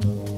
Bye.